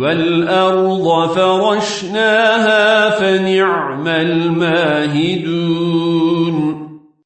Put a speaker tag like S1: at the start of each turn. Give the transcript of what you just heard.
S1: والأرض فرشناها فنعم الماهدون.